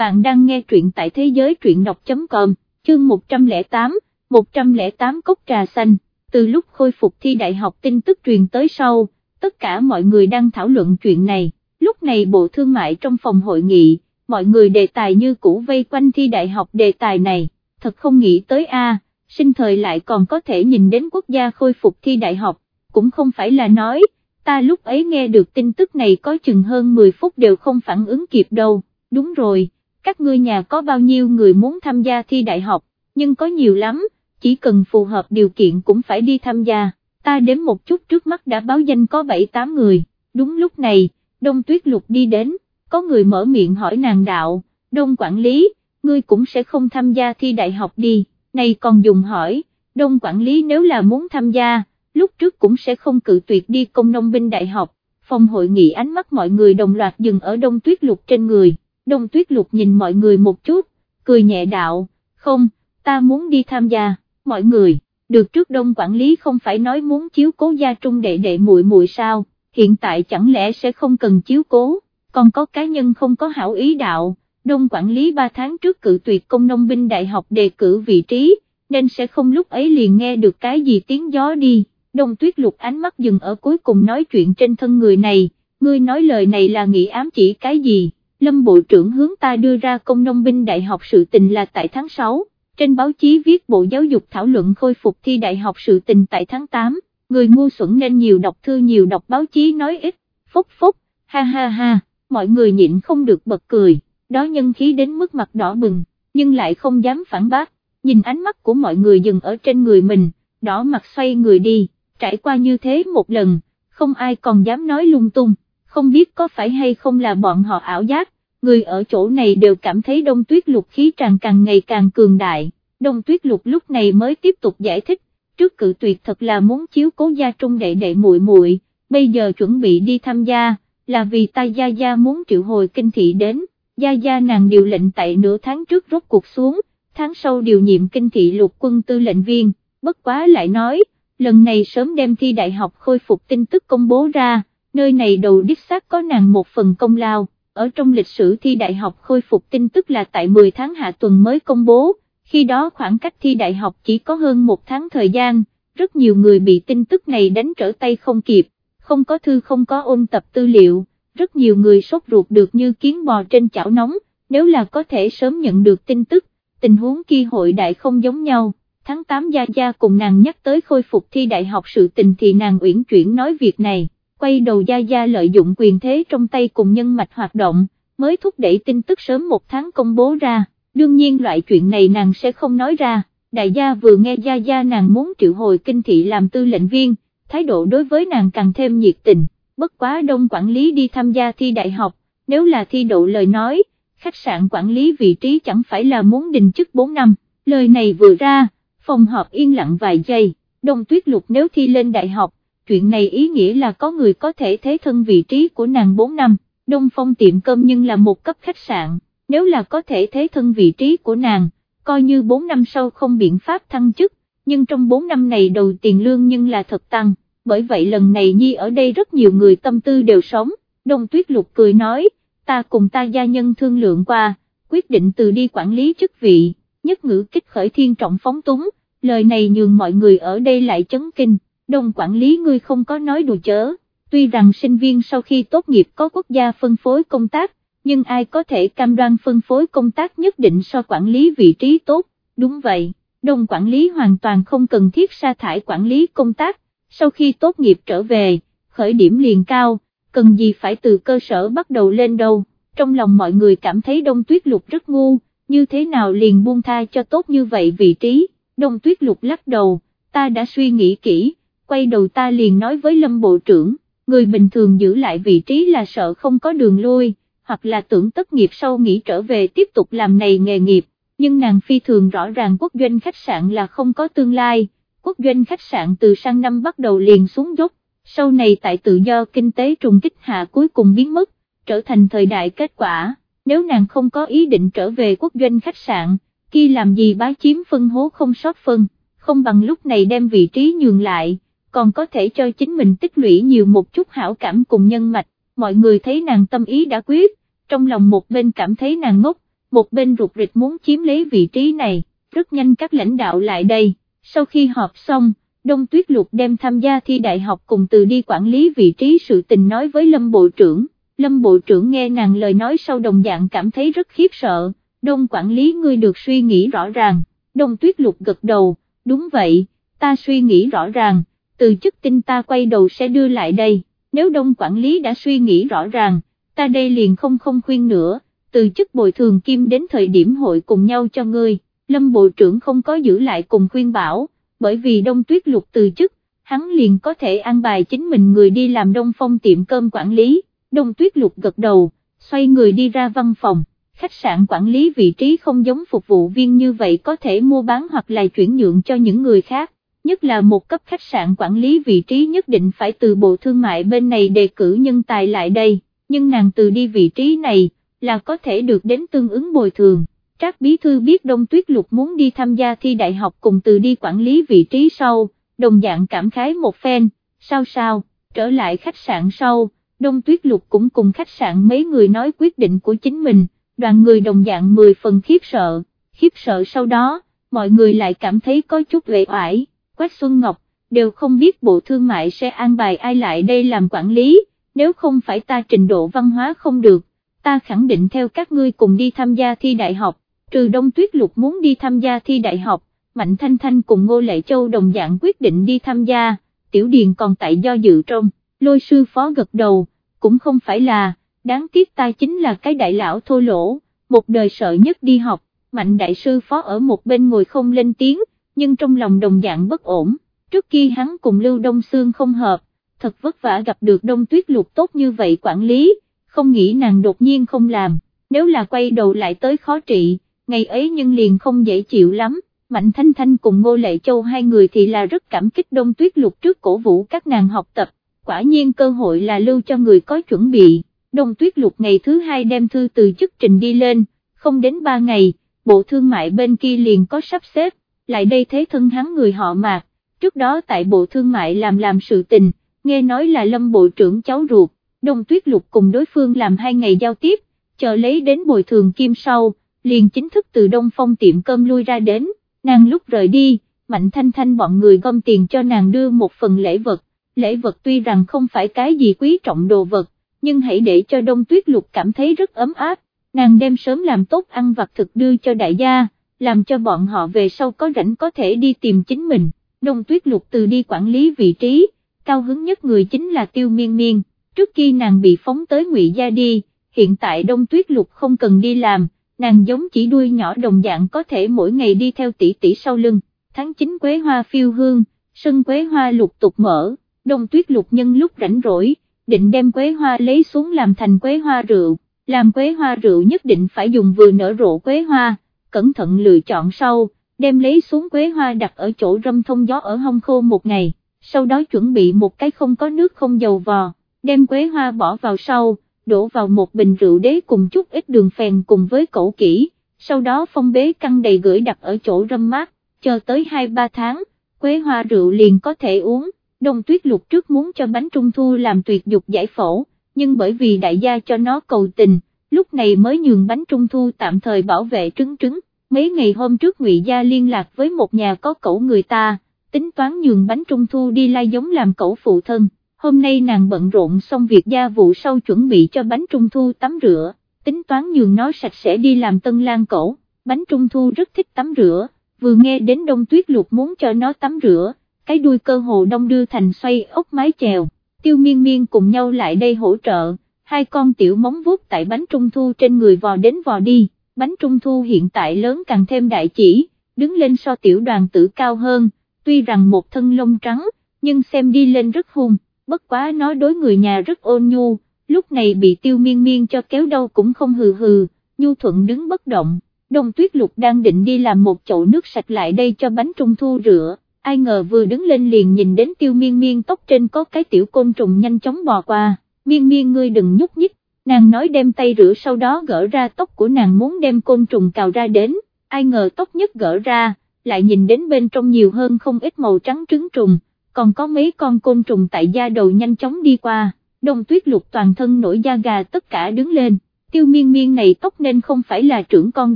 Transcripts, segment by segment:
bạn đang nghe truyện tại thế giới truyện đọc.com, chương 108, 108 cốc trà xanh, từ lúc khôi phục thi đại học tin tức truyền tới sau, tất cả mọi người đang thảo luận chuyện này, lúc này Bộ Thương mại trong phòng hội nghị, mọi người đề tài như cũ vây quanh thi đại học đề tài này, thật không nghĩ tới a sinh thời lại còn có thể nhìn đến quốc gia khôi phục thi đại học, cũng không phải là nói, ta lúc ấy nghe được tin tức này có chừng hơn 10 phút đều không phản ứng kịp đâu, đúng rồi, các ngươi nhà có bao nhiêu người muốn tham gia thi đại học, nhưng có nhiều lắm, chỉ cần phù hợp điều kiện cũng phải đi tham gia, ta đếm một chút trước mắt đã báo danh có 7-8 người, đúng lúc này, Đông Tuyết Lục đi đến, có người mở miệng hỏi nàng đạo, Đông quản lý, ngươi cũng sẽ không tham gia thi đại học đi, này còn dùng hỏi, Đông quản lý nếu là muốn tham gia, lúc trước cũng sẽ không cự tuyệt đi công nông binh đại học, phòng hội nghị ánh mắt mọi người đồng loạt dừng ở Đông Tuyết Lục trên người, Đông Tuyết Lục nhìn mọi người một chút, cười nhẹ đạo, không, ta muốn đi tham gia, mọi người, được trước Đông quản lý không phải nói muốn chiếu cố gia trung đệ đệ muội muội sao, hiện tại chẳng lẽ sẽ không cần chiếu cố, còn có cá nhân không có hảo ý đạo, Đông quản lý 3 tháng trước cự tuyệt công nông binh đại học đề cử vị trí, nên sẽ không lúc ấy liền nghe được cái gì tiếng gió đi, Đông Tuyết Lục ánh mắt dừng ở cuối cùng nói chuyện trên thân người này, ngươi nói lời này là nghĩ ám chỉ cái gì? Lâm Bộ trưởng hướng ta đưa ra công nông binh đại học sự tình là tại tháng 6, trên báo chí viết Bộ Giáo dục thảo luận khôi phục thi đại học sự tình tại tháng 8, người ngu xuẩn nên nhiều đọc thư nhiều đọc báo chí nói ít, phúc phúc, ha ha ha, mọi người nhịn không được bật cười, đó nhân khí đến mức mặt đỏ bừng, nhưng lại không dám phản bác, nhìn ánh mắt của mọi người dừng ở trên người mình, đỏ mặt xoay người đi, trải qua như thế một lần, không ai còn dám nói lung tung không biết có phải hay không là bọn họ ảo giác, người ở chỗ này đều cảm thấy đông tuyết lục khí tràn càng ngày càng cường đại, đông tuyết lục lúc này mới tiếp tục giải thích, trước cự tuyệt thật là muốn chiếu cố gia trung đệ đệ muội muội, bây giờ chuẩn bị đi tham gia, là vì ta gia gia muốn triệu hồi kinh thị đến, gia gia nàng điều lệnh tại nửa tháng trước rốt cuộc xuống, tháng sau điều nhiệm kinh thị lục quân tư lệnh viên, bất quá lại nói, lần này sớm đem thi đại học khôi phục tin tức công bố ra nơi này đầu đích xác có nàng một phần công lao, ở trong lịch sử thi đại học khôi phục tin tức là tại 10 tháng hạ tuần mới công bố, khi đó khoảng cách thi đại học chỉ có hơn một tháng thời gian, rất nhiều người bị tin tức này đánh trở tay không kịp, không có thư không có ôn tập tư liệu, rất nhiều người sốt ruột được như kiến bò trên chảo nóng, nếu là có thể sớm nhận được tin tức, tình huống kia hội đại không giống nhau. Tháng 8 Gia Gia cùng nàng nhắc tới khôi phục thi đại học sự tình thì nàng uyển chuyển nói việc này quay đầu Gia Gia lợi dụng quyền thế trong tay cùng nhân mạch hoạt động, mới thúc đẩy tin tức sớm một tháng công bố ra, đương nhiên loại chuyện này nàng sẽ không nói ra, đại gia vừa nghe Gia Gia nàng muốn triệu hồi kinh thị làm tư lệnh viên, thái độ đối với nàng càng thêm nhiệt tình, bất quá đông quản lý đi tham gia thi đại học, nếu là thi độ lời nói, khách sạn quản lý vị trí chẳng phải là muốn đình chức 4 năm, lời này vừa ra, phòng họp yên lặng vài giây, đông tuyết lục nếu thi lên đại học, chuyện này ý nghĩa là có người có thể thế thân vị trí của nàng 4 năm, Đông Phong tiệm cơm nhưng là một cấp khách sạn, nếu là có thể thế thân vị trí của nàng, coi như 4 năm sau không biện pháp thăng chức, nhưng trong 4 năm này đầu tiền lương nhưng là thật tăng, bởi vậy lần này Nhi ở đây rất nhiều người tâm tư đều sống, Đông Tuyết Lục cười nói, ta cùng ta gia nhân thương lượng qua, quyết định từ đi quản lý chức vị, nhất ngữ kích khởi thiên trọng phóng túng, lời này nhường mọi người ở đây lại chấn kinh đông quản lý ngươi không có nói đùa chớ, tuy rằng sinh viên sau khi tốt nghiệp có quốc gia phân phối công tác, nhưng ai có thể cam đoan phân phối công tác nhất định so quản lý vị trí tốt, đúng vậy, đông quản lý hoàn toàn không cần thiết sa thải quản lý công tác, sau khi tốt nghiệp trở về, khởi điểm liền cao, cần gì phải từ cơ sở bắt đầu lên đâu, trong lòng mọi người cảm thấy đông tuyết lục rất ngu, như thế nào liền buông tha cho tốt như vậy vị trí, đông tuyết lục lắc đầu, ta đã suy nghĩ kỹ quay đầu ta liền nói với Lâm Bộ trưởng, người bình thường giữ lại vị trí là sợ không có đường lui, hoặc là tưởng tất nghiệp sau nghỉ trở về tiếp tục làm này nghề nghiệp, nhưng nàng phi thường rõ ràng quốc doanh khách sạn là không có tương lai, quốc doanh khách sạn từ sang năm bắt đầu liền xuống dốc, sau này tại tự do kinh tế trùng kích hạ cuối cùng biến mất, trở thành thời đại kết quả, nếu nàng không có ý định trở về quốc doanh khách sạn, khi làm gì bá chiếm phân hố không sót phân, không bằng lúc này đem vị trí nhường lại còn có thể cho chính mình tích lũy nhiều một chút hảo cảm cùng nhân mạch, mọi người thấy nàng tâm ý đã quyết, trong lòng một bên cảm thấy nàng ngốc, một bên rụt rịch muốn chiếm lấy vị trí này, rất nhanh các lãnh đạo lại đây, sau khi họp xong, Đông Tuyết Lục đem tham gia thi đại học cùng từ đi quản lý vị trí sự tình nói với Lâm Bộ trưởng, Lâm Bộ trưởng nghe nàng lời nói sau đồng dạng cảm thấy rất khiếp sợ, Đông quản lý ngươi được suy nghĩ rõ ràng, Đông Tuyết Lục gật đầu, đúng vậy, ta suy nghĩ rõ ràng, từ chức tin ta quay đầu sẽ đưa lại đây, nếu Đông quản lý đã suy nghĩ rõ ràng, ta đây liền không không khuyên nữa, từ chức bồi thường kim đến thời điểm hội cùng nhau cho ngươi, Lâm Bộ trưởng không có giữ lại cùng khuyên bảo, bởi vì Đông Tuyết Lục từ chức, hắn liền có thể an bài chính mình người đi làm Đông Phong tiệm cơm quản lý, Đông Tuyết Lục gật đầu, xoay người đi ra văn phòng, khách sạn quản lý vị trí không giống phục vụ viên như vậy có thể mua bán hoặc là chuyển nhượng cho những người khác, nhất là một cấp khách sạn quản lý vị trí nhất định phải từ Bộ Thương mại bên này đề cử nhân tài lại đây, nhưng nàng từ đi vị trí này, là có thể được đến tương ứng bồi thường. Trác Bí Thư biết Đông Tuyết Lục muốn đi tham gia thi đại học cùng từ đi quản lý vị trí sau, đồng dạng cảm khái một phen, sao sao, trở lại khách sạn sau, Đông Tuyết Lục cũng cùng khách sạn mấy người nói quyết định của chính mình, đoàn người đồng dạng 10 phần khiếp sợ, khiếp sợ sau đó, mọi người lại cảm thấy có chút vệ oải, Quách Xuân Ngọc, đều không biết Bộ Thương mại sẽ an bài ai lại đây làm quản lý, nếu không phải ta trình độ văn hóa không được, ta khẳng định theo các ngươi cùng đi tham gia thi đại học, trừ Đông Tuyết Lục muốn đi tham gia thi đại học, Mạnh Thanh Thanh cùng Ngô Lệ Châu đồng dạng quyết định đi tham gia, Tiểu Điền còn tại do dự trong, lôi sư phó gật đầu, cũng không phải là, đáng tiếc ta chính là cái đại lão thô lỗ, một đời sợ nhất đi học, Mạnh Đại sư phó ở một bên ngồi không lên tiếng, nhưng trong lòng đồng dạng bất ổn, trước khi hắn cùng Lưu Đông Sương không hợp, thật vất vả gặp được Đông Tuyết Lục tốt như vậy quản lý, không nghĩ nàng đột nhiên không làm, nếu là quay đầu lại tới khó trị ngày ấy nhưng liền không dễ chịu lắm, Mạnh Thanh Thanh cùng Ngô Lệ Châu hai người thì là rất cảm kích đông tuyết lục trước cổ vũ các nàng học tập, quả nhiên cơ hội là lưu cho người có chuẩn bị, đông tuyết lục ngày thứ hai đem thư từ chức trình đi lên, không đến ba ngày, bộ thương mại bên kia liền có sắp xếp, lại đây thế thân hắn người họ mạc, trước đó tại bộ thương mại làm làm sự tình, nghe nói là lâm bộ trưởng cháu ruột, đông tuyết lục cùng đối phương làm hai ngày giao tiếp, chờ lấy đến bồi thường kim sau liền chính thức từ Đông Phong tiệm cơm lui ra đến, nàng lúc rời đi, Mạnh Thanh Thanh bọn người gom tiền cho nàng đưa một phần lễ vật, lễ vật tuy rằng không phải cái gì quý trọng đồ vật, nhưng hãy để cho Đông Tuyết Lục cảm thấy rất ấm áp, nàng đem sớm làm tốt ăn vặt thực đưa cho đại gia, làm cho bọn họ về sau có rảnh có thể đi tìm chính mình, Đông Tuyết Lục từ đi quản lý vị trí, cao hứng nhất người chính là Tiêu Miên Miên, trước khi nàng bị phóng tới Ngụy Gia đi, hiện tại Đông Tuyết Lục không cần đi làm nàng giống chỉ đuôi nhỏ đồng dạng có thể mỗi ngày đi theo tỷ tỷ sau lưng, tháng 9 quế hoa phiêu hương, sân quế hoa lục tục mở, đông tuyết lục nhân lúc rảnh rỗi, định đem quế hoa lấy xuống làm thành quế hoa rượu, làm quế hoa rượu nhất định phải dùng vừa nở rộ quế hoa, cẩn thận lựa chọn sau, đem lấy xuống quế hoa đặt ở chỗ râm thông gió ở hông khô một ngày, sau đó chuẩn bị một cái không có nước không dầu vò, đem quế hoa bỏ vào sau, đổ vào một bình rượu đế cùng chút ít đường phèn cùng với cẩu kỹ, sau đó phong bế căng đầy gửi đặt ở chỗ râm mát, chờ tới 2-3 tháng, quế hoa rượu liền có thể uống, đông tuyết lục trước muốn cho bánh trung thu làm tuyệt dục giải phẫu, nhưng bởi vì đại gia cho nó cầu tình, lúc này mới nhường bánh trung thu tạm thời bảo vệ trứng trứng, mấy ngày hôm trước ngụy Gia liên lạc với một nhà có cậu người ta, tính toán nhường bánh trung thu đi lai giống làm cậu phụ thân. Hôm nay nàng bận rộn xong việc gia vụ sau chuẩn bị cho bánh trung thu tắm rửa, tính toán nhường nó sạch sẽ đi làm tân lan cổ, bánh trung thu rất thích tắm rửa, vừa nghe đến đông tuyết lục muốn cho nó tắm rửa, cái đuôi cơ hồ đông đưa thành xoay ốc mái chèo, tiêu miên miên cùng nhau lại đây hỗ trợ, hai con tiểu móng vuốt tại bánh trung thu trên người vò đến vò đi, bánh trung thu hiện tại lớn càng thêm đại chỉ, đứng lên so tiểu đoàn tử cao hơn, tuy rằng một thân lông trắng, nhưng xem đi lên rất hung bất quá nó đối người nhà rất ôn nhu, lúc này bị tiêu miên miên cho kéo đâu cũng không hừ hừ, nhu thuận đứng bất động, đông tuyết lục đang định đi làm một chậu nước sạch lại đây cho bánh trung thu rửa, ai ngờ vừa đứng lên liền nhìn đến tiêu miên miên tóc trên có cái tiểu côn trùng nhanh chóng bò qua, miên miên ngươi đừng nhúc nhích, nàng nói đem tay rửa sau đó gỡ ra tóc của nàng muốn đem côn trùng cào ra đến, ai ngờ tóc nhất gỡ ra, lại nhìn đến bên trong nhiều hơn không ít màu trắng trứng trùng. Còn có mấy con côn trùng tại da đầu nhanh chóng đi qua, đông tuyết lục toàn thân nổi da gà tất cả đứng lên, tiêu miên miên này tóc nên không phải là trưởng con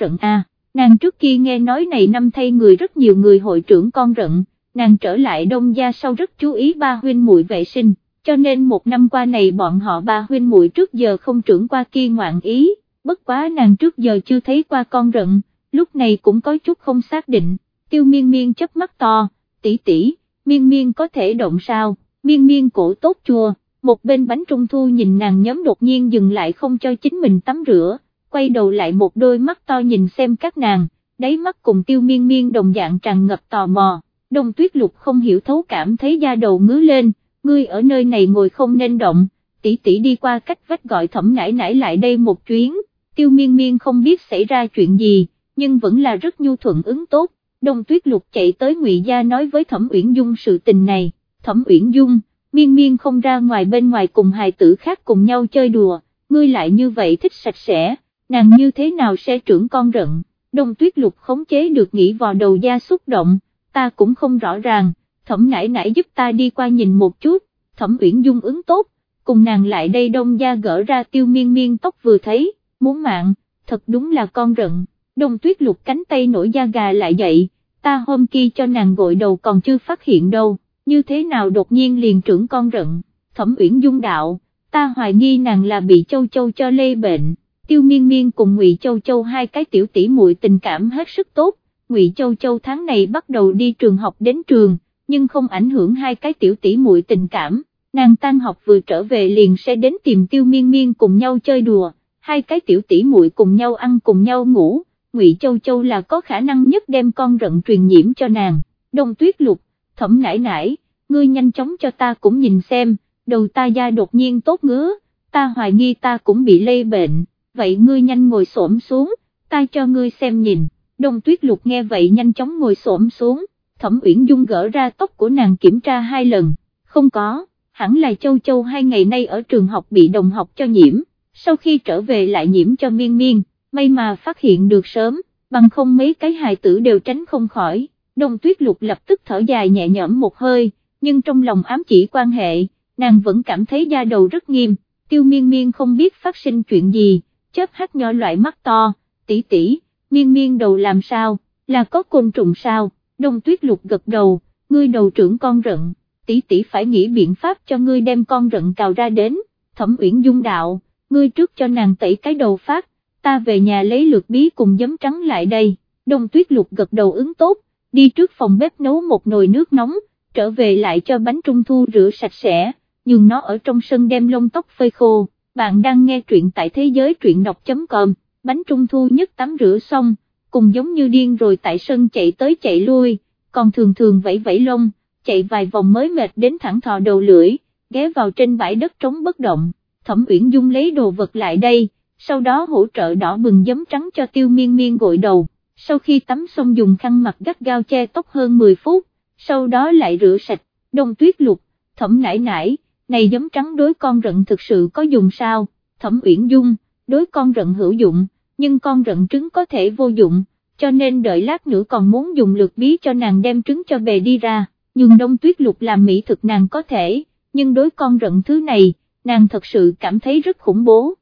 rận à, nàng trước kia nghe nói này năm thay người rất nhiều người hội trưởng con rận, nàng trở lại đông gia sau rất chú ý ba huynh muội vệ sinh, cho nên một năm qua này bọn họ ba huynh muội trước giờ không trưởng qua kia ngoạn ý, bất quá nàng trước giờ chưa thấy qua con rận, lúc này cũng có chút không xác định, tiêu miên miên chớp mắt to, tỷ tỷ, miên miên có thể động sao, miên miên cổ tốt chua, một bên bánh trung thu nhìn nàng nhóm đột nhiên dừng lại không cho chính mình tắm rửa, quay đầu lại một đôi mắt to nhìn xem các nàng, đáy mắt cùng tiêu miên miên đồng dạng tràn ngập tò mò, đông tuyết lục không hiểu thấu cảm thấy da đầu ngứa lên, ngươi ở nơi này ngồi không nên động, tỷ tỷ đi qua cách vách gọi thẩm nải nải lại đây một chuyến, tiêu miên miên không biết xảy ra chuyện gì, nhưng vẫn là rất nhu thuận ứng tốt, đông tuyết lục chạy tới ngụy gia nói với thẩm uyển dung sự tình này, thẩm uyển dung, miên miên không ra ngoài bên ngoài cùng hài tử khác cùng nhau chơi đùa, ngươi lại như vậy thích sạch sẽ, nàng như thế nào sẽ trưởng con rận, đông tuyết lục khống chế được nghĩ vào đầu da xúc động, ta cũng không rõ ràng, thẩm Nãi Nãi giúp ta đi qua nhìn một chút, thẩm uyển dung ứng tốt, cùng nàng lại đây đông gia gỡ ra tiêu miên miên tóc vừa thấy, muốn mạng, thật đúng là con rận, đông tuyết lục cánh tay nổi da gà lại dậy, ta hôm kia cho nàng gội đầu còn chưa phát hiện đâu, như thế nào đột nhiên liền trưởng con rận, thẩm uyển dung đạo, ta hoài nghi nàng là bị châu châu cho lây bệnh, tiêu miên miên cùng ngụy châu châu hai cái tiểu tỷ muội tình cảm hết sức tốt, ngụy châu châu tháng này bắt đầu đi trường học đến trường, nhưng không ảnh hưởng hai cái tiểu tỷ muội tình cảm, nàng tan học vừa trở về liền sẽ đến tìm tiêu miên miên cùng nhau chơi đùa, hai cái tiểu tỷ muội cùng nhau ăn cùng nhau ngủ, ngụy châu châu là có khả năng nhất đem con rận truyền nhiễm cho nàng, đông tuyết lục, thẩm nải nải, ngươi nhanh chóng cho ta cũng nhìn xem, đầu ta da đột nhiên tốt ngứa, ta hoài nghi ta cũng bị lây bệnh, vậy ngươi nhanh ngồi xổm xuống, ta cho ngươi xem nhìn, đông tuyết lục nghe vậy nhanh chóng ngồi xổm xuống, thẩm uyển dung gỡ ra tóc của nàng kiểm tra hai lần, không có, hẳn là châu châu hai ngày nay ở trường học bị đồng học cho nhiễm, sau khi trở về lại nhiễm cho miên miên, may mà phát hiện được sớm, bằng không mấy cái hài tử đều tránh không khỏi, đông tuyết lục lập tức thở dài nhẹ nhõm một hơi, nhưng trong lòng ám chỉ quan hệ, nàng vẫn cảm thấy da đầu rất nghiêm, tiêu miên miên không biết phát sinh chuyện gì, chớp hát nhỏ loại mắt to, tỷ tỷ, miên miên đầu làm sao, là có côn trùng sao, đông tuyết lục gật đầu, ngươi đầu trưởng con rận, tỷ tỷ phải nghĩ biện pháp cho ngươi đem con rận cào ra đến, thẩm uyển dung đạo, ngươi trước cho nàng tẩy cái đầu phát, ta về nhà lấy lược bí cùng giấm trắng lại đây, đông tuyết lục gật đầu ứng tốt, đi trước phòng bếp nấu một nồi nước nóng, trở về lại cho bánh trung thu rửa sạch sẽ, nhưng nó ở trong sân đem lông tóc phơi khô, bạn đang nghe truyện tại thế giới truyện đọc.com, bánh trung thu nhất tắm rửa xong, cùng giống như điên rồi tại sân chạy tới chạy lui, còn thường thường vẫy vẫy lông, chạy vài vòng mới mệt đến thẳng thò đầu lưỡi, ghé vào trên bãi đất trống bất động, thẩm uyển dung lấy đồ vật lại đây, sau đó hỗ trợ đỏ bừng giấm trắng cho tiêu miên miên gội đầu, sau khi tắm xong dùng khăn mặt gắt gao che tóc hơn 10 phút, sau đó lại rửa sạch, đông tuyết lục, thẩm nải nải, này giấm trắng đối con rận thực sự có dùng sao, thẩm uyển dung, đối con rận hữu dụng, nhưng con rận trứng có thể vô dụng, cho nên đợi lát nữa còn muốn dùng lược bí cho nàng đem trứng cho bề đi ra, nhưng đông tuyết lục làm mỹ thực nàng có thể, nhưng đối con rận thứ này, nàng thật sự cảm thấy rất khủng bố.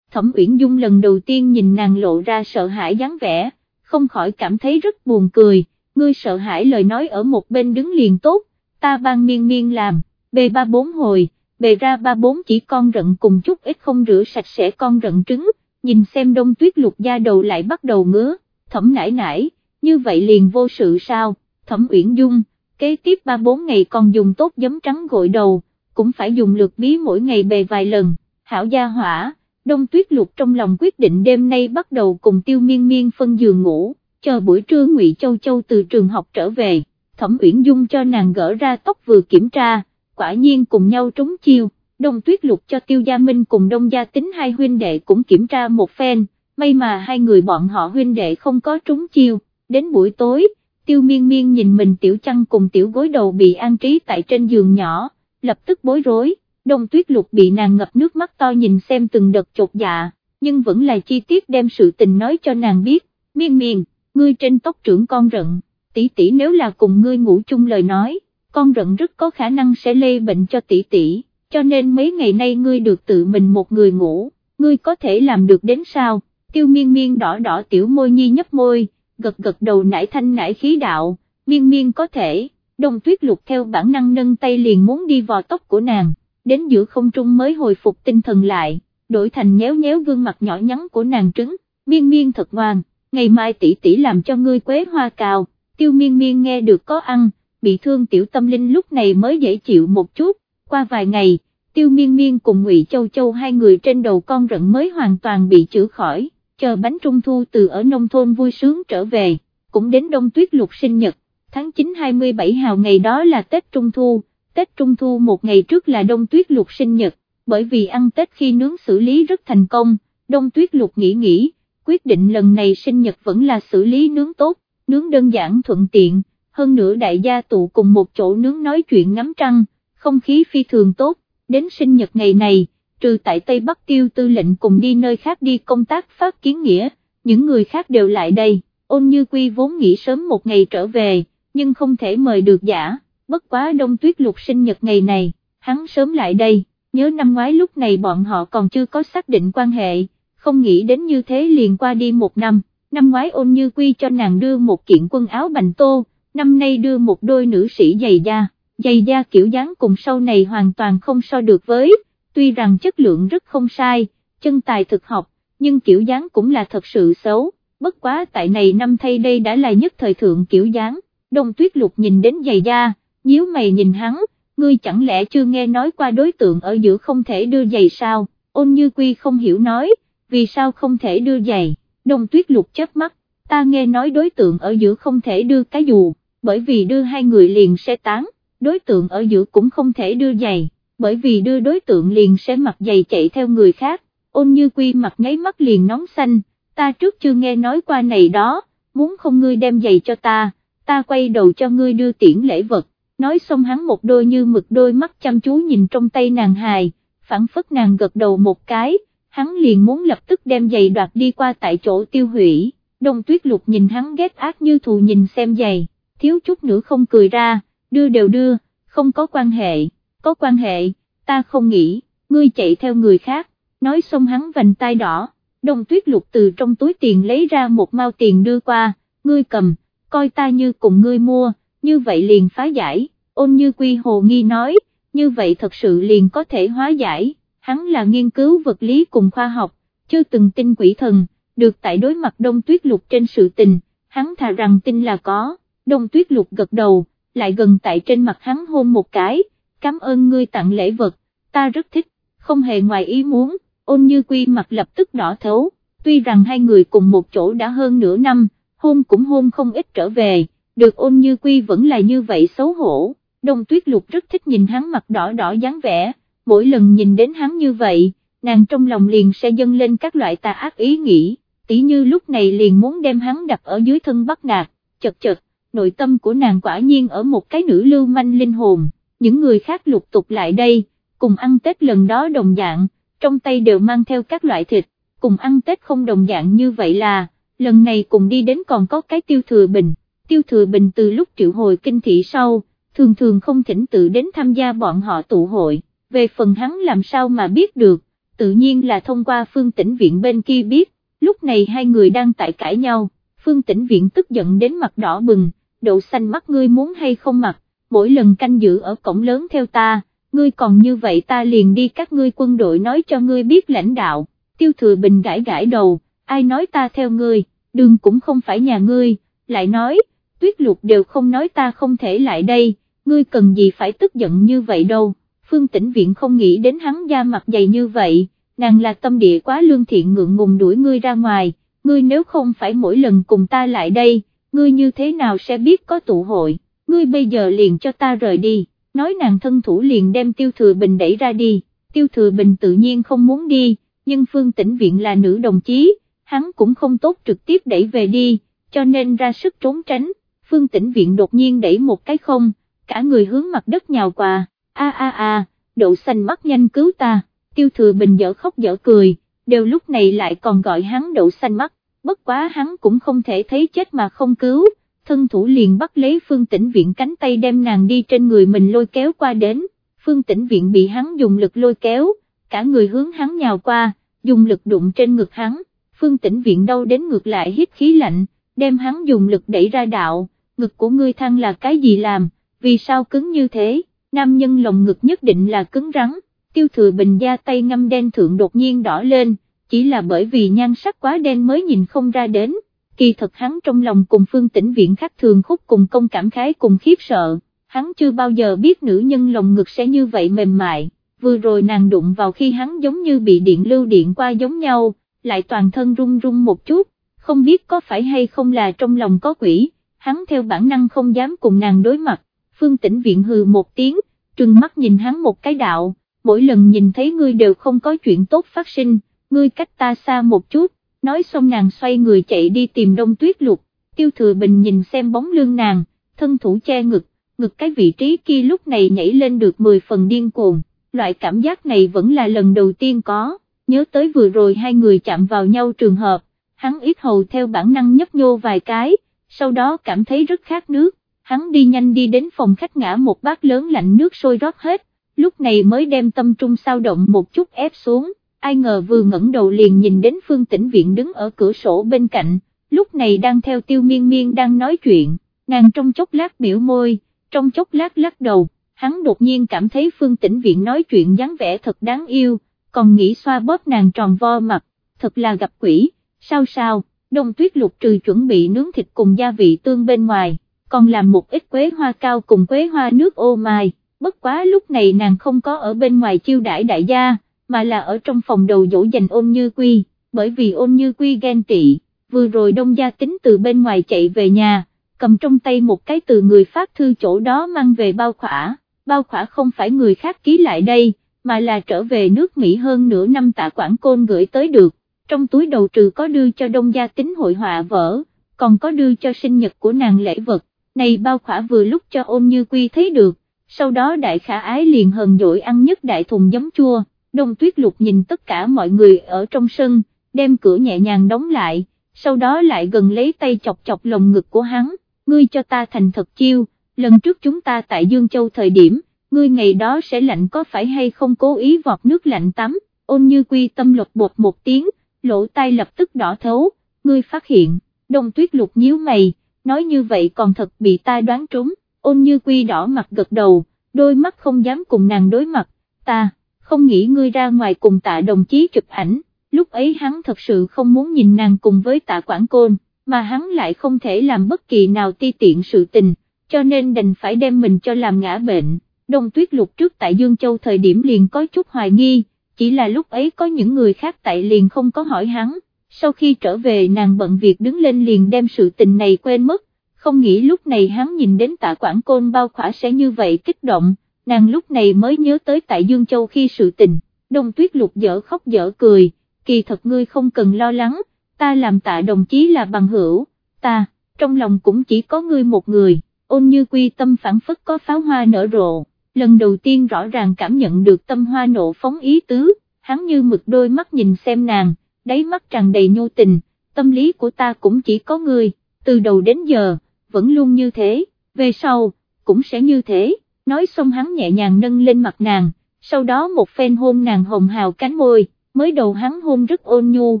Thẩm Uyển Dung lần đầu tiên nhìn nàng lộ ra sợ hãi dáng vẻ, không khỏi cảm thấy rất buồn cười, ngươi sợ hãi lời nói ở một bên đứng liền tốt, ta ban miên miên làm, bề ba bốn hồi, bề ra ba bốn chỉ con rận cùng chút ít không rửa sạch sẽ con rận trứng, nhìn xem đông tuyết lục da đầu lại bắt đầu ngứa, thẩm nải nải, như vậy liền vô sự sao, thẩm uyển dung, kế tiếp ba bốn ngày còn dùng tốt giấm trắng gội đầu, cũng phải dùng lược bí mỗi ngày bề vài lần, hảo gia hỏa, đông tuyết lục trong lòng quyết định đêm nay bắt đầu cùng tiêu miên miên phân giường ngủ, chờ buổi trưa ngụy Châu Châu từ trường học trở về, thẩm uyển dung cho nàng gỡ ra tóc vừa kiểm tra, quả nhiên cùng nhau trúng chiêu, đông tuyết lục cho tiêu gia minh cùng đông gia tính hai huynh đệ cũng kiểm tra một phen, may mà hai người bọn họ huynh đệ không có trúng chiêu, đến buổi tối, tiêu miên miên nhìn mình tiểu chăn cùng tiểu gối đầu bị an trí tại trên giường nhỏ, lập tức bối rối, đông tuyết lục bị nàng ngập nước mắt to nhìn xem từng đợt chột dạ, nhưng vẫn là chi tiết đem sự tình nói cho nàng biết, miên miên, ngươi trên tóc trưởng con rận, tỷ tỷ nếu là cùng ngươi ngủ chung lời nói, con rận rất có khả năng sẽ lây bệnh cho tỷ tỷ, cho nên mấy ngày nay ngươi được tự mình một người ngủ, ngươi có thể làm được đến sao, tiêu miên miên đỏ đỏ tiểu môi nhi nhấp môi, gật gật đầu nải thanh nải khí đạo, miên miên có thể, đông tuyết lục theo bản năng nâng tay liền muốn đi vào tóc của nàng, đến giữa không trung mới hồi phục tinh thần lại, đổi thành nhéo nhéo gương mặt nhỏ nhắn của nàng trứng, miên miên thật ngoan, ngày mai tỷ tỷ làm cho ngươi quế hoa cào, tiêu miên miên nghe được có ăn, bị thương tiểu tâm linh lúc này mới dễ chịu một chút, qua vài ngày, tiêu miên miên cùng ngụy Châu Châu hai người trên đầu con rận mới hoàn toàn bị chữa khỏi, chờ bánh trung thu từ ở nông thôn vui sướng trở về, cũng đến đông tuyết lục sinh nhật, tháng 9 27 hào ngày đó là Tết Trung Thu, Tết Trung Thu một ngày trước là đông tuyết lục sinh nhật, bởi vì ăn Tết khi nướng xử lý rất thành công, đông tuyết lục nghĩ nghĩ, quyết định lần này sinh nhật vẫn là xử lý nướng tốt, nướng đơn giản thuận tiện, hơn nữa đại gia tụ cùng một chỗ nướng nói chuyện ngắm trăng, không khí phi thường tốt, đến sinh nhật ngày này, trừ tại Tây Bắc tiêu tư lệnh cùng đi nơi khác đi công tác phát kiến nghĩa, những người khác đều lại đây, ôn như quy vốn nghĩ sớm một ngày trở về, nhưng không thể mời được giả, bất quá đông tuyết lục sinh nhật ngày này, hắn sớm lại đây, nhớ năm ngoái lúc này bọn họ còn chưa có xác định quan hệ, không nghĩ đến như thế liền qua đi một năm, năm ngoái ôn như quy cho nàng đưa một kiện quần áo bành tô, năm nay đưa một đôi nữ sĩ giày da, giày da kiểu dáng cùng sau này hoàn toàn không so được với, tuy rằng chất lượng rất không sai, chân tài thực học, nhưng kiểu dáng cũng là thật sự xấu, bất quá tại này năm thay đây đã là nhất thời thượng kiểu dáng, đông tuyết lục nhìn đến giày da, nhíu mày nhìn hắn, ngươi chẳng lẽ chưa nghe nói qua đối tượng ở giữa không thể đưa giày sao, ôn như quy không hiểu nói, vì sao không thể đưa giày, đông tuyết lục chớp mắt, ta nghe nói đối tượng ở giữa không thể đưa cái dù, bởi vì đưa hai người liền sẽ tán, đối tượng ở giữa cũng không thể đưa giày, bởi vì đưa đối tượng liền sẽ mặc giày chạy theo người khác, ôn như quy mặt nháy mắt liền nóng xanh, ta trước chưa nghe nói qua này đó, muốn không ngươi đem giày cho ta, ta quay đầu cho ngươi đưa tiễn lễ vật, nói xong hắn một đôi như mực đôi mắt chăm chú nhìn trong tay nàng hài, phản phất nàng gật đầu một cái, hắn liền muốn lập tức đem giày đoạt đi qua tại chỗ tiêu hủy, đông tuyết lục nhìn hắn ghét ác như thù nhìn xem giày, thiếu chút nữa không cười ra, đưa đều đưa, không có quan hệ, có quan hệ, ta không nghĩ, ngươi chạy theo người khác, nói xong hắn vành tay đỏ, đông tuyết lục từ trong túi tiền lấy ra một mao tiền đưa qua, ngươi cầm, coi ta như cùng ngươi mua, như vậy liền phá giải, ôn như quy hồ nghi nói, như vậy thật sự liền có thể hóa giải, hắn là nghiên cứu vật lý cùng khoa học, chưa từng tin quỷ thần, được tại đối mặt đông tuyết lục trên sự tình, hắn thà rằng tin là có, đông tuyết lục gật đầu, lại gần tại trên mặt hắn hôn một cái, cảm ơn ngươi tặng lễ vật, ta rất thích, không hề ngoài ý muốn, ôn như quy mặt lập tức đỏ thấu, tuy rằng hai người cùng một chỗ đã hơn nửa năm, hôn cũng hôn không ít trở về, được ôn như quy vẫn là như vậy xấu hổ, đông tuyết lục rất thích nhìn hắn mặt đỏ đỏ dáng vẻ, mỗi lần nhìn đến hắn như vậy, nàng trong lòng liền sẽ dâng lên các loại tà ác ý nghĩ, tỉ như lúc này liền muốn đem hắn đặt ở dưới thân bắt nạt, chật chật, nội tâm của nàng quả nhiên ở một cái nữ lưu manh linh hồn, những người khác lục tục lại đây, cùng ăn Tết lần đó đồng dạng, trong tay đều mang theo các loại thịt, cùng ăn Tết không đồng dạng như vậy là, lần này cùng đi đến còn có cái tiêu thừa bình, tiêu thừa bình từ lúc triệu hồi kinh thị sau, thường thường không thỉnh tự đến tham gia bọn họ tụ hội, về phần hắn làm sao mà biết được, tự nhiên là thông qua phương tĩnh viện bên kia biết, lúc này hai người đang tại cãi nhau, phương tĩnh viện tức giận đến mặt đỏ bừng, đậu xanh mắt ngươi muốn hay không mặc, mỗi lần canh giữ ở cổng lớn theo ta, ngươi còn như vậy ta liền đi các ngươi quân đội nói cho ngươi biết lãnh đạo, tiêu thừa bình gãi gãi đầu, ai nói ta theo ngươi, đường cũng không phải nhà ngươi, lại nói, tuyết lục đều không nói ta không thể lại đây, ngươi cần gì phải tức giận như vậy đâu, phương tĩnh viện không nghĩ đến hắn da mặt dày như vậy, nàng là tâm địa quá lương thiện ngượng ngùng đuổi ngươi ra ngoài, ngươi nếu không phải mỗi lần cùng ta lại đây, ngươi như thế nào sẽ biết có tụ hội, ngươi bây giờ liền cho ta rời đi, nói nàng thân thủ liền đem tiêu thừa bình đẩy ra đi, tiêu thừa bình tự nhiên không muốn đi, nhưng phương tĩnh viện là nữ đồng chí, hắn cũng không tốt trực tiếp đẩy về đi, cho nên ra sức trốn tránh, phương tĩnh viện đột nhiên đẩy một cái không, cả người hướng mặt đất nhào qua, a a a, đậu xanh mắt nhanh cứu ta, tiêu thừa bình dở khóc dở cười, đều lúc này lại còn gọi hắn đậu xanh mắt, bất quá hắn cũng không thể thấy chết mà không cứu, thân thủ liền bắt lấy phương tĩnh viện cánh tay đem nàng đi trên người mình lôi kéo qua đến, phương tĩnh viện bị hắn dùng lực lôi kéo, cả người hướng hắn nhào qua, dùng lực đụng trên ngực hắn, phương tĩnh viện đau đến ngược lại hít khí lạnh, đem hắn dùng lực đẩy ra đạo, ngực của ngươi thăng là cái gì làm, vì sao cứng như thế, nam nhân lồng ngực nhất định là cứng rắn, tiêu thừa bình da tay ngâm đen thượng đột nhiên đỏ lên, chỉ là bởi vì nhan sắc quá đen mới nhìn không ra đến, kỳ thật hắn trong lòng cùng phương tĩnh viện khác thường khúc cùng công cảm khái cùng khiếp sợ, hắn chưa bao giờ biết nữ nhân lồng ngực sẽ như vậy mềm mại, vừa rồi nàng đụng vào khi hắn giống như bị điện lưu điện qua giống nhau, lại toàn thân run run một chút, không biết có phải hay không là trong lòng có quỷ, hắn theo bản năng không dám cùng nàng đối mặt, phương tĩnh viện hừ một tiếng, trừng mắt nhìn hắn một cái đạo, mỗi lần nhìn thấy ngươi đều không có chuyện tốt phát sinh, ngươi cách ta xa một chút, nói xong nàng xoay người chạy đi tìm đông tuyết lục, tiêu thừa bình nhìn xem bóng lưng nàng, thân thủ che ngực, ngực cái vị trí kia lúc này nhảy lên được 10 phần điên cuồng, loại cảm giác này vẫn là lần đầu tiên có, nhớ tới vừa rồi hai người chạm vào nhau trường hợp, hắn ít hầu theo bản năng nhấp nhô vài cái, sau đó cảm thấy rất khát nước, hắn đi nhanh đi đến phòng khách ngã một bát lớn lạnh nước sôi rót hết, lúc này mới đem tâm trung sao động một chút ép xuống, ai ngờ vừa ngẩng đầu liền nhìn đến phương tĩnh viện đứng ở cửa sổ bên cạnh, lúc này đang theo tiêu miên miên đang nói chuyện, nàng trong chốc lát biểu môi, trong chốc lát lắc đầu, hắn đột nhiên cảm thấy phương tĩnh viện nói chuyện dáng vẻ thật đáng yêu, còn nghĩ xoa bóp nàng tròn vo mặt, thật là gặp quỷ, sao sao, đông tuyết lục trừ chuẩn bị nướng thịt cùng gia vị tương bên ngoài, còn làm một ít quế hoa cao cùng quế hoa nước ô mai, bất quá lúc này nàng không có ở bên ngoài chiêu đãi đại gia, mà là ở trong phòng đầu dỗ dành ôn như quy, bởi vì ôn như quy ghen tị, vừa rồi đông gia tính từ bên ngoài chạy về nhà, cầm trong tay một cái từ người phát thư chỗ đó mang về bao khỏa, bao khỏa không phải người khác ký lại đây, mà là trở về nước Mỹ hơn nửa năm tạ quảng côn gửi tới được, trong túi đầu trừ có đưa cho đông gia tính hội họa vỡ, còn có đưa cho sinh nhật của nàng lễ vật, này bao khỏa vừa lúc cho ôn như quy thấy được, sau đó đại khả ái liền hờn dỗi ăn nhất đại thùng giấm chua, đông tuyết lục nhìn tất cả mọi người ở trong sân, đem cửa nhẹ nhàng đóng lại, sau đó lại gần lấy tay chọc chọc lồng ngực của hắn, ngươi cho ta thành thật chiêu, lần trước chúng ta tại Dương Châu thời điểm, ngươi ngày đó sẽ lạnh có phải hay không cố ý vọt nước lạnh tắm, ôn như quy tâm lột bột một tiếng, lỗ tai lập tức đỏ thấu, ngươi phát hiện, đông tuyết lục nhíu mày, nói như vậy còn thật bị ta đoán trúng, ôn như quy đỏ mặt gật đầu, đôi mắt không dám cùng nàng đối mặt, ta, không nghĩ ngươi ra ngoài cùng tạ đồng chí chụp ảnh, lúc ấy hắn thật sự không muốn nhìn nàng cùng với tạ quảng côn, mà hắn lại không thể làm bất kỳ nào ti tiện sự tình, cho nên đành phải đem mình cho làm ngã bệnh. Đông tuyết lục trước tại Dương Châu thời điểm liền có chút hoài nghi, chỉ là lúc ấy có những người khác tại liền không có hỏi hắn, sau khi trở về nàng bận việc đứng lên liền đem sự tình này quên mất, không nghĩ lúc này hắn nhìn đến tạ quảng côn bao khỏa sẽ như vậy kích động, nàng lúc này mới nhớ tới tại Dương Châu khi sự tình, đông tuyết lục dở khóc dở cười, kỳ thật ngươi không cần lo lắng, ta làm tạ đồng chí là bằng hữu, ta, trong lòng cũng chỉ có ngươi một người, ôn như quy tâm phản phất có pháo hoa nở rộ, lần đầu tiên rõ ràng cảm nhận được tâm hoa nộ phóng ý tứ, hắn như mực đôi mắt nhìn xem nàng, đáy mắt tràn đầy nhô tình, tâm lý của ta cũng chỉ có ngươi, từ đầu đến giờ, vẫn luôn như thế, về sau, cũng sẽ như thế, nói xong hắn nhẹ nhàng nâng lên mặt nàng, sau đó một phen hôn nàng hồng hào cánh môi, mới đầu hắn hôn rất ôn nhu,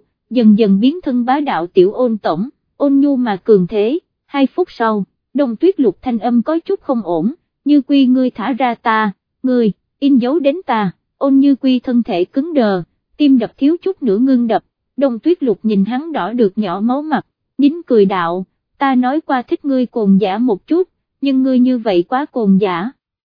dần dần biến thân bá đạo tiểu ôn tổng, ôn nhu mà cường thế, hai phút sau, đông tuyết lục thanh âm có chút không ổn, như quy ngươi thả ra ta, ngươi, in dấu đến ta, ôn như quy thân thể cứng đờ, tim đập thiếu chút nữa ngưng đập, đông tuyết lục nhìn hắn đỏ được nhỏ máu mặt, nín cười đạo, ta nói qua thích ngươi cồn giả một chút, nhưng ngươi như vậy quá cồn giả,